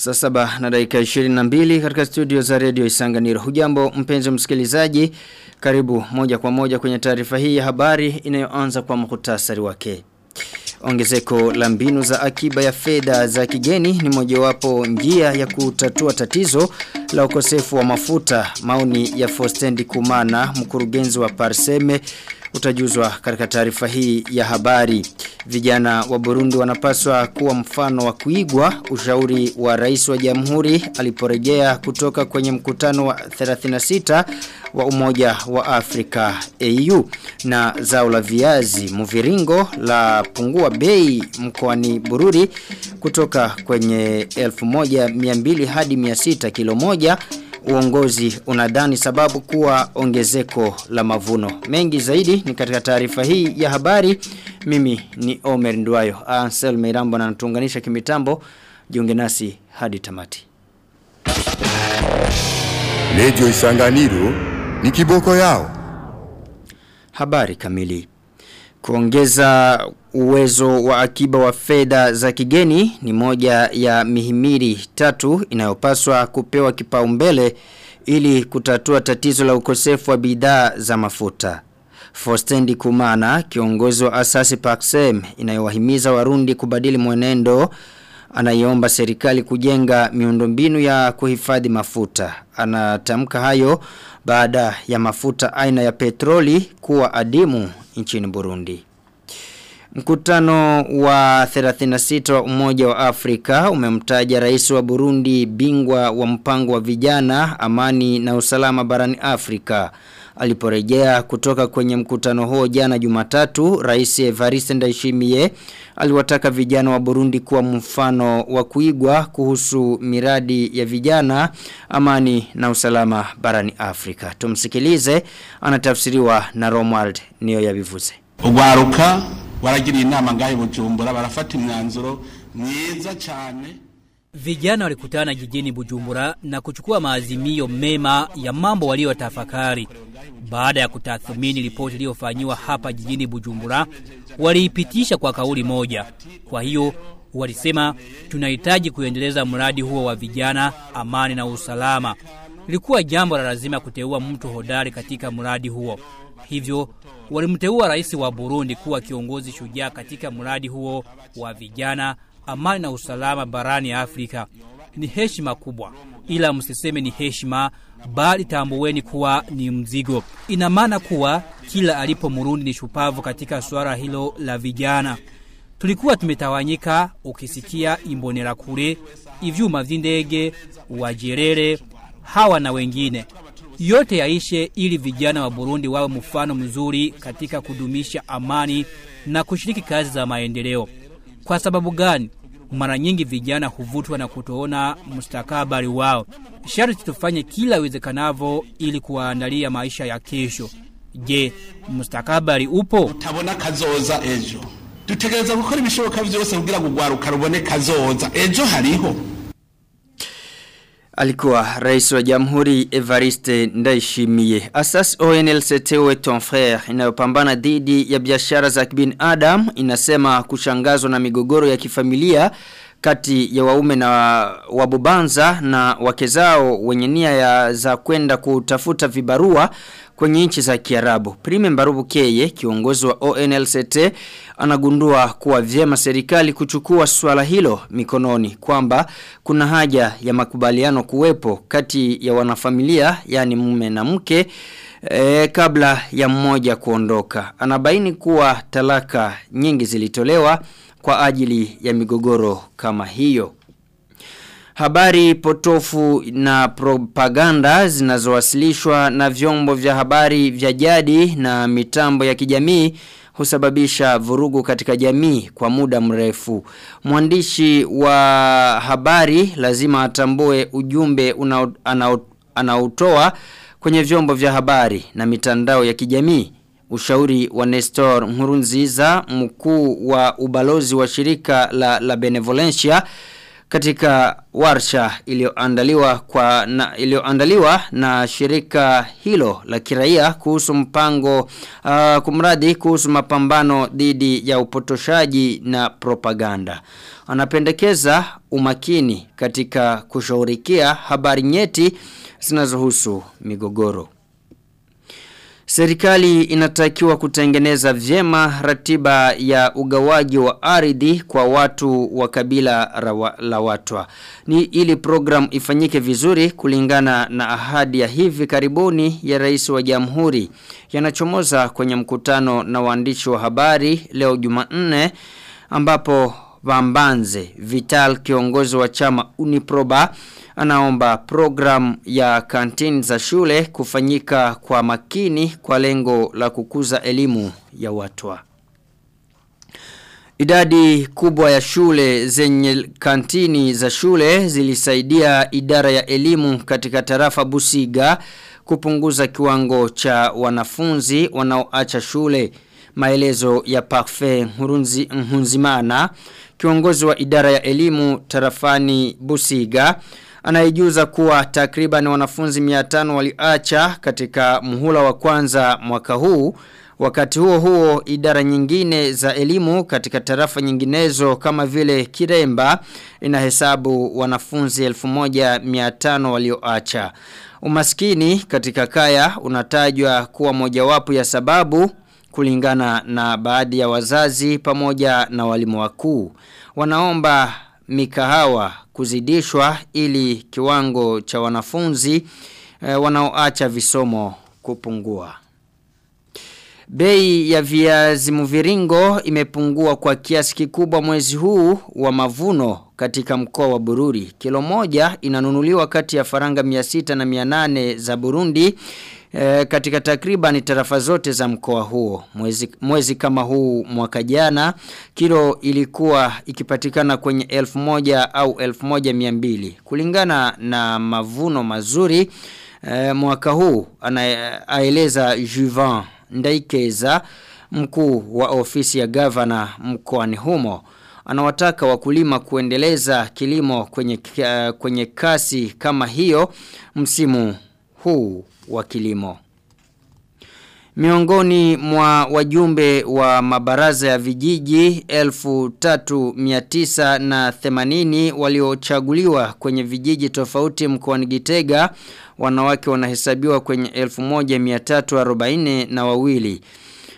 Saa saba na dakika 22 katika studio za redio Isanganiro. Hujambo mpenzi msikilizaji, karibu moja kwa moja kwenye taarifa hii ya habari inayoanza kwa mkutasari wake. Ongezeko la mbinu za akiba ya fedha za kigeni ni mojawapo njia ya kutatua tatizo la ukosefu wa mafuta. Maoni ya Fostendi Kumana, mkurugenzi wa Parseme, utajuzwa katika taarifa hii ya habari. Vijana wa Burundi wanapaswa kuwa mfano wa kuigwa ushauri wa rais wa jamhuri aliporejea kutoka kwenye mkutano wa 36 wa umoja wa Afrika AU na zao la viazi mviringo la pungua bei mkoani Bururi kutoka kwenye 1200 hadi 600 kilo moja uongozi unadhani sababu kuwa ongezeko la mavuno. Mengi zaidi ni katika taarifa hii ya habari. Mimi ni Omer Ndwayo. Ansel Meirambo na natuunganisha kimitambo. Jiunge nasi hadi tamati. Lejo Isanganiro ni kiboko yao. Habari kamili. Kuongeza uwezo wa akiba wa fedha za kigeni ni moja ya mihimiri tatu inayopaswa kupewa kipaumbele ili kutatua tatizo la ukosefu wa bidhaa za mafuta. Fostendi Kumana, kiongozi wa asasi Paxem inayowahimiza warundi kubadili mwenendo anaiomba serikali kujenga miundombinu ya kuhifadhi mafuta. Anatamka hayo baada ya mafuta aina ya petroli kuwa adimu nchini Burundi. Mkutano wa 36 wa umoja wa Afrika umemtaja rais wa Burundi bingwa wa mpango wa vijana amani na usalama barani Afrika. Aliporejea kutoka kwenye mkutano huo jana jumatatu, rais Evariste Ndayishimiye aliwataka vijana wa Burundi kuwa mfano wa kuigwa kuhusu miradi ya vijana amani na usalama barani Afrika. Tumsikilize anatafsiriwa na Romuald niyo yabivuze. Ugwaruka waragiriye inama ngahe Bujumbura barafata imyanzuro myiza cyane Vijana walikutana jijini Bujumbura na kuchukua maazimio mema ya mambo waliyotafakari. Baada ya kutathmini ripoti iliyofanyiwa hapa jijini Bujumbura, waliipitisha kwa kauli moja. Kwa hiyo walisema tunahitaji kuendeleza mradi huo wa vijana, amani na usalama. Ilikuwa jambo la lazima kuteua mtu hodari katika mradi huo. Hivyo walimteua rais wa Burundi kuwa kiongozi shujaa katika mradi huo wa vijana, amani na usalama barani Afrika. Ni heshima kubwa, ila msiseme ni heshima, bali tambueni kuwa ni mzigo. Ina maana kuwa kila alipo Murundi ni shupavu katika swara hilo la vijana. Tulikuwa tumetawanyika, ukisikia imbonera kule ivyuma vy'indege, wajerere, hawa na wengine yote yaishe ili vijana wa Burundi wawe mfano mzuri katika kudumisha amani na kushiriki kazi za maendeleo. Kwa sababu gani? Mara nyingi vijana huvutwa na kutoona mustakabali wao. Sharti tufanye kila iwezekanavyo ili kuwaandalia maisha ya kesho. Je, mustakabali upo? utabona kazoza ejo dutegereza gukora ibishoboka byose kugira ngo ugwaruka rubone kazoza ejo hariho Alikuwa rais wa jamhuri Evariste Ndaishimie. Asas ONLCT we ton frère inayopambana dhidi ya biashara za kibinadamu inasema kushangazwa na migogoro ya kifamilia kati ya waume na wabubanza na wake zao wenye nia ya za kwenda kutafuta vibarua kwenye nchi za Kiarabu. Prime Mbarubu Keye, kiongozi wa ONLCT, anagundua kuwa vyema serikali kuchukua swala hilo mikononi kwamba kuna haja ya makubaliano kuwepo kati ya wanafamilia yani mume na mke e, kabla ya mmoja kuondoka. Anabaini kuwa talaka nyingi zilitolewa kwa ajili ya migogoro kama hiyo. Habari potofu na propaganda zinazowasilishwa na vyombo vya habari vya jadi na mitambo ya kijamii husababisha vurugu katika jamii kwa muda mrefu. Mwandishi wa habari lazima atambue ujumbe anaotoa kwenye vyombo vya habari na mitandao ya kijamii. Ushauri wa Nestor Nkurunziza mkuu wa ubalozi wa shirika la, la Benevolencia katika warsha iliyoandaliwa kwa na iliyoandaliwa na shirika hilo la kiraia kuhusu mpango uh, kumradi kuhusu mapambano dhidi ya upotoshaji na propaganda. Anapendekeza umakini katika kushaurikia habari nyeti zinazohusu migogoro. Serikali inatakiwa kutengeneza vyema ratiba ya ugawaji wa ardhi kwa watu wa kabila la watwa. Ni ili program ifanyike vizuri kulingana na ahadi ya hivi karibuni ya rais wa jamhuri. Yanachomoza kwenye mkutano na waandishi wa habari leo Jumanne ambapo Vambanze Vital kiongozi wa chama Uniproba anaomba program ya kantini za shule kufanyika kwa makini kwa lengo la kukuza elimu ya watwa. Idadi kubwa ya shule zenye kantini za shule zilisaidia idara ya elimu katika tarafa Busiga kupunguza kiwango cha wanafunzi wanaoacha shule. Maelezo ya Parfait Hurunzi Nhunzimana, kiongozi wa idara ya elimu tarafani Busiga, anaijuza kuwa takriban wanafunzi 500 waliacha katika muhula wa kwanza mwaka huu. Wakati huo huo idara nyingine za elimu katika tarafa nyinginezo kama vile Kiremba inahesabu wanafunzi 1500 walioacha. Umaskini katika kaya unatajwa kuwa mojawapo ya sababu kulingana na baadhi ya wazazi pamoja na walimu wakuu. Wanaomba mikahawa kuzidishwa ili kiwango cha wanafunzi e, wanaoacha visomo kupungua. Bei ya viazi mviringo imepungua kwa kiasi kikubwa mwezi huu wa mavuno katika mkoa wa Bururi. Kilo moja inanunuliwa kati ya faranga 600 na 800 za Burundi e, katika takriban tarafa zote za mkoa huo. Mwezi, mwezi kama huu mwaka jana kilo ilikuwa ikipatikana kwenye 1000 au 1200. Kulingana na mavuno mazuri e, mwaka huu anaeleza Juvan Ndaikeza mkuu wa ofisi ya gavana mkoani humo anawataka wakulima kuendeleza kilimo kwenye uh, kwenye kasi kama hiyo msimu huu wa kilimo. Miongoni mwa wajumbe wa mabaraza ya vijiji 3980 waliochaguliwa kwenye vijiji tofauti mkoani Gitega wanawake wanahesabiwa kwenye 1340 na wawili.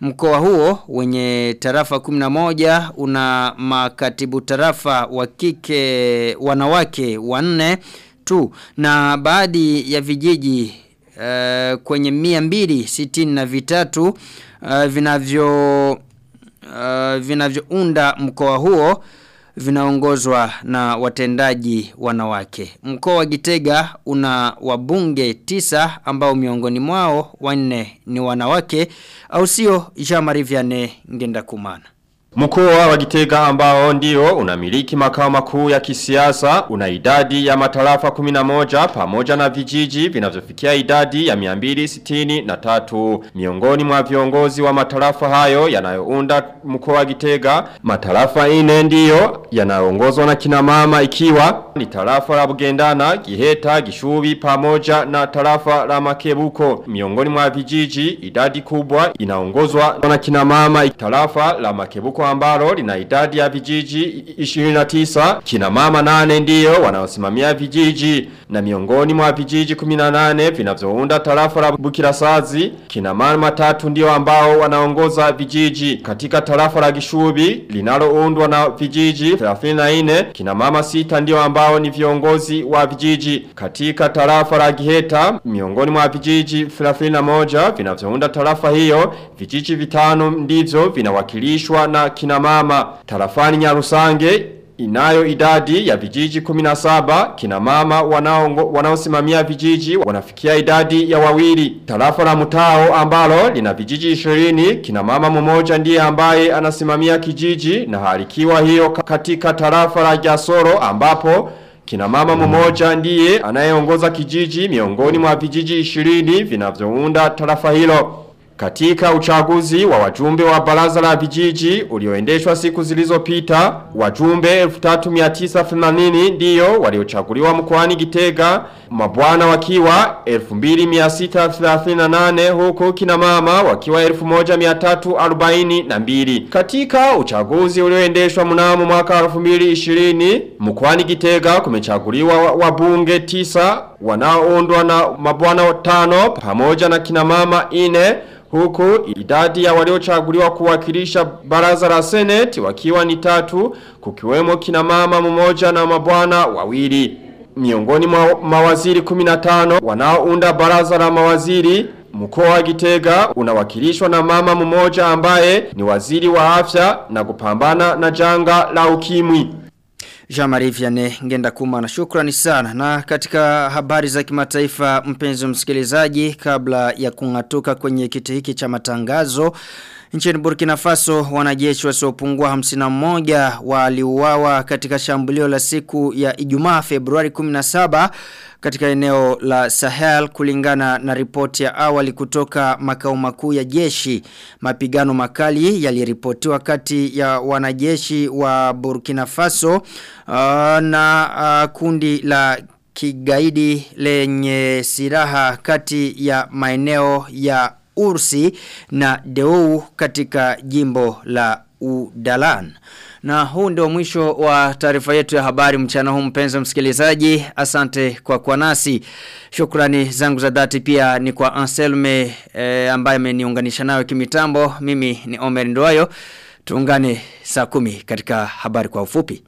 Mkoa huo wenye tarafa 11 una makatibu tarafa wa kike wanawake wanne tu na baadhi ya vijiji uh, kwenye mia mbili sitini na vitatu uh, vinavyo uh, vinavyounda mkoa huo vinaongozwa na watendaji wanawake. Mkoa wa Gitega una wabunge tisa ambao miongoni mwao wanne ni wanawake au sio Jean-Marie Vianney ngenda kumana. Mkoa wa Gitega ambao ndio unamiliki makao makuu ya kisiasa una idadi ya matarafa 11 pamoja na vijiji vinavyofikia idadi ya 263 miongoni mwa viongozi wa matarafa hayo yanayounda mkoa wa Gitega matarafa ine ndio yanayoongozwa na kina mama ikiwa ni tarafa la Bugendana Giheta Gishubi pamoja na tarafa la Makebuko. Miongoni mwa vijiji idadi kubwa inaongozwa na kina mama tarafa la Makebuko ambalo lina idadi ya vijiji 29 kina mama nane ndiyo wanaosimamia vijiji na miongoni mwa vijiji 18 vinavyounda tarafa la Bukirasazi kina mama tatu ndio ambao wanaongoza vijiji. Katika tarafa la Gishubi linaloundwa na vijiji 34 kina mama sita ndio ambao ni viongozi wa vijiji. Katika tarafa la Giheta miongoni mwa vijiji 31 vinavyounda tarafa hiyo vijiji vitano ndivyo vinawakilishwa na kina mama. Tarafani Nyarusange inayo idadi ya vijiji 17 kina mama wanao wanaosimamia vijiji wanafikia idadi ya wawili. Tarafa la mtao ambalo lina vijiji 20 kina mama mmoja ndiye ambaye anasimamia kijiji na halikiwa hiyo katika tarafa la Jasoro ambapo Kina mama mmoja ndiye anayeongoza kijiji miongoni mwa vijiji 20 vinavyounda tarafa hilo. Katika uchaguzi wa wajumbe wa baraza la vijiji ulioendeshwa siku zilizopita, wajumbe 3980 ndiyo waliochaguliwa mkoani Gitega, mabwana wakiwa 2638 huku kina mama wakiwa 1342. Katika uchaguzi ulioendeshwa mnamo mwaka 2020, mkoani Gitega kumechaguliwa wabunge 9 wanaoundwa na mabwana tano pamoja na kina mama 4 Huku idadi ya waliochaguliwa kuwakilisha baraza la seneti wakiwa ni tatu kukiwemo kina mama mmoja na mabwana wawili. Miongoni mwa mawaziri 15 wanaounda baraza la mawaziri Mkoa wa Gitega unawakilishwa na mama mmoja ambaye ni waziri wa afya na kupambana na janga la ukimwi. Jean-Marie kuma na shukrani sana. Na katika habari za kimataifa mpenzi msikilizaji kabla ya kungatuka kwenye kiti hiki cha matangazo Nchini Burkina Faso wanajeshi wasiopungua 51 waliuawa katika shambulio la siku ya Ijumaa Februari 17 katika eneo la Sahel kulingana na ripoti ya awali kutoka makao makuu ya jeshi. Mapigano makali yaliripotiwa kati ya wanajeshi wa Burkina Faso uh, na uh, kundi la kigaidi lenye silaha kati ya maeneo ya Ursi na Deu katika jimbo la Udalan. Na huu ndio mwisho wa taarifa yetu ya habari mchana huu mpenzi msikilizaji. Asante kwa kwa nasi. Shukrani zangu za dhati pia ni kwa Anselme e, ambaye ameniunganisha nayo kimitambo. Mimi ni Omer Ndoyo. Tuungane saa kumi katika habari kwa ufupi.